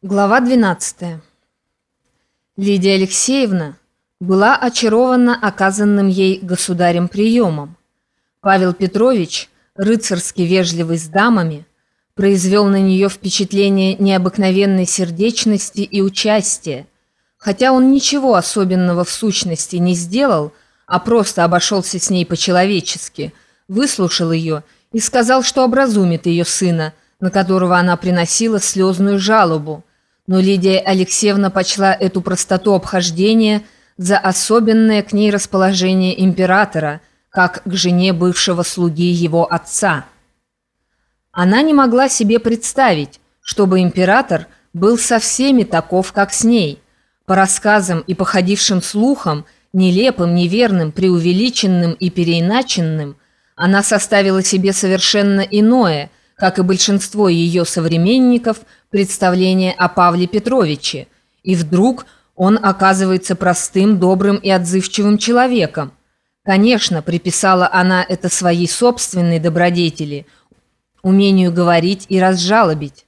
Глава 12. Лидия Алексеевна была очарована оказанным ей государем приемом. Павел Петрович, рыцарски вежливый с дамами, произвел на нее впечатление необыкновенной сердечности и участия, хотя он ничего особенного в сущности не сделал, а просто обошелся с ней по-человечески, выслушал ее и сказал, что образумит ее сына, на которого она приносила слезную жалобу, но Лидия Алексеевна почла эту простоту обхождения за особенное к ней расположение императора, как к жене бывшего слуги его отца. Она не могла себе представить, чтобы император был со всеми таков, как с ней. По рассказам и походившим слухам, нелепым, неверным, преувеличенным и переиначенным, она составила себе совершенно иное – как и большинство ее современников, представление о Павле Петровиче, и вдруг он оказывается простым, добрым и отзывчивым человеком. Конечно, приписала она это своей собственной добродетели, умению говорить и разжалобить.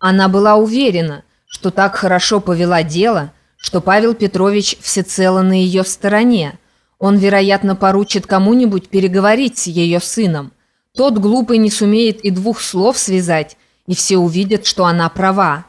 Она была уверена, что так хорошо повела дело, что Павел Петрович всецело на ее стороне. Он, вероятно, поручит кому-нибудь переговорить с ее сыном – тот глупый не сумеет и двух слов связать, и все увидят, что она права.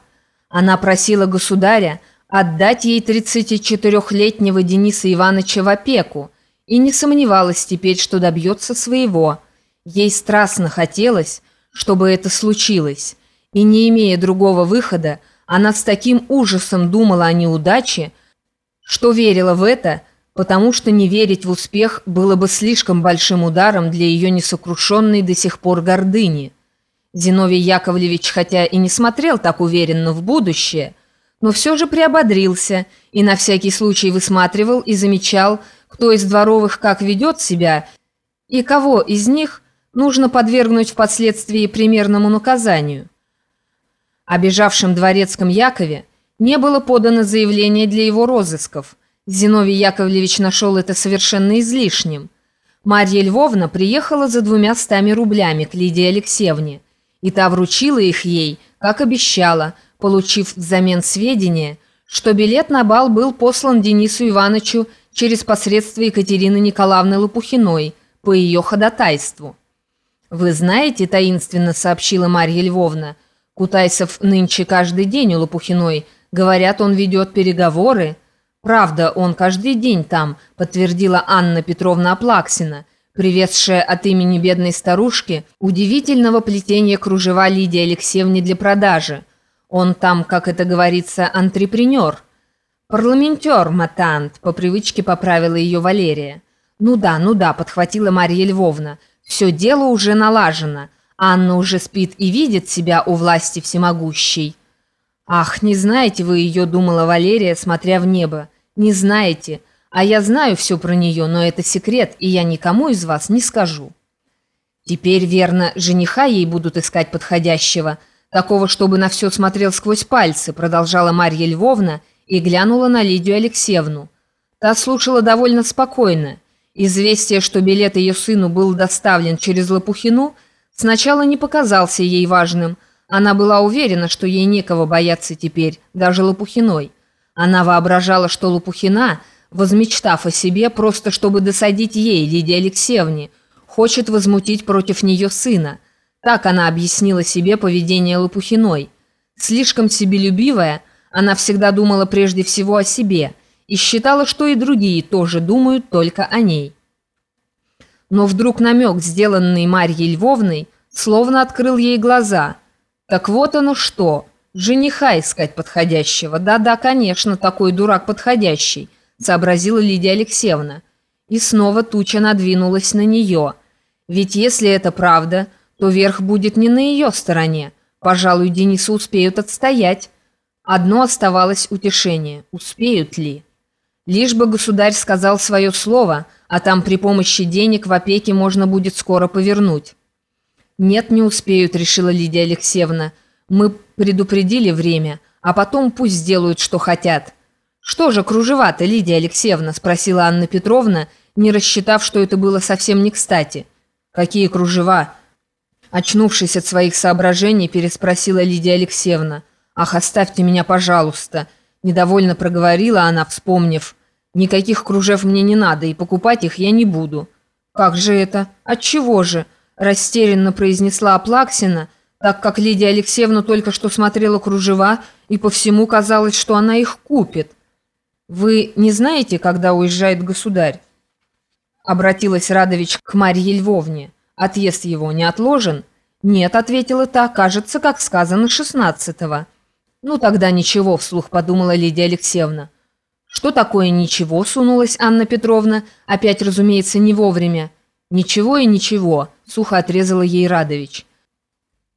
Она просила государя отдать ей 34-летнего Дениса Ивановича в опеку и не сомневалась теперь, что добьется своего. Ей страстно хотелось, чтобы это случилось, и не имея другого выхода, она с таким ужасом думала о неудаче, что верила в это – потому что не верить в успех было бы слишком большим ударом для ее несокрушенной до сих пор гордыни. Зиновий Яковлевич, хотя и не смотрел так уверенно в будущее, но все же приободрился и на всякий случай высматривал и замечал, кто из дворовых как ведет себя и кого из них нужно подвергнуть впоследствии примерному наказанию. О бежавшем дворецком Якове не было подано заявление для его розысков – Зиновий Яковлевич нашел это совершенно излишним. Марья Львовна приехала за двумя стами рублями к Лидии Алексеевне, и та вручила их ей, как обещала, получив взамен сведения, что билет на бал был послан Денису Ивановичу через посредство Екатерины Николаевны Лопухиной по ее ходатайству. «Вы знаете», — таинственно сообщила Марья Львовна, «Кутайсов нынче каждый день у Лопухиной. Говорят, он ведет переговоры». «Правда, он каждый день там», — подтвердила Анна Петровна Аплаксина, привезшая от имени бедной старушки удивительного плетения кружева Лидии Алексеевне для продажи. Он там, как это говорится, антрепренер. «Парламентер, матант», — по привычке поправила ее Валерия. «Ну да, ну да», — подхватила Марья Львовна. «Все дело уже налажено. Анна уже спит и видит себя у власти всемогущей». «Ах, не знаете вы ее», — думала Валерия, смотря в небо. «Не знаете. А я знаю все про нее, но это секрет, и я никому из вас не скажу». «Теперь, верно, жениха ей будут искать подходящего, такого, чтобы на все смотрел сквозь пальцы», продолжала Марья Львовна и глянула на Лидию Алексеевну. Та слушала довольно спокойно. Известие, что билет ее сыну был доставлен через Лопухину, сначала не показался ей важным – она была уверена, что ей некого бояться теперь, даже Лопухиной. Она воображала, что Лопухина, возмечтав о себе, просто чтобы досадить ей, Лидии Алексеевне, хочет возмутить против нее сына. Так она объяснила себе поведение Лопухиной. Слишком себелюбивая, она всегда думала прежде всего о себе и считала, что и другие тоже думают только о ней. Но вдруг намек, сделанный Марьей Львовной, словно открыл ей глаза – так вот оно что. Жениха искать подходящего. Да-да, конечно, такой дурак подходящий, сообразила Лидия Алексеевна. И снова туча надвинулась на нее. Ведь если это правда, то верх будет не на ее стороне. Пожалуй, Дениса успеют отстоять. Одно оставалось утешение. Успеют ли? Лишь бы государь сказал свое слово, а там при помощи денег в опеке можно будет скоро повернуть. «Нет, не успеют», — решила Лидия Алексеевна. «Мы предупредили время, а потом пусть сделают, что хотят». «Что же кружева-то, Лидия Алексеевна?» — спросила Анна Петровна, не рассчитав, что это было совсем не кстати. «Какие кружева?» Очнувшись от своих соображений, переспросила Лидия Алексеевна. «Ах, оставьте меня, пожалуйста!» — недовольно проговорила она, вспомнив. «Никаких кружев мне не надо, и покупать их я не буду». «Как же это? Отчего же?» — растерянно произнесла Аплаксина, так как Лидия Алексеевна только что смотрела кружева, и по всему казалось, что она их купит. «Вы не знаете, когда уезжает государь?» Обратилась Радович к Марье Львовне. «Отъезд его не отложен?» «Нет», — ответила та, — «кажется, как сказано, шестнадцатого». «Ну, тогда ничего», — вслух подумала Лидия Алексеевна. «Что такое ничего?» — сунулась Анна Петровна, опять, разумеется, не вовремя. «Ничего и ничего», — сухо отрезала ей Радович.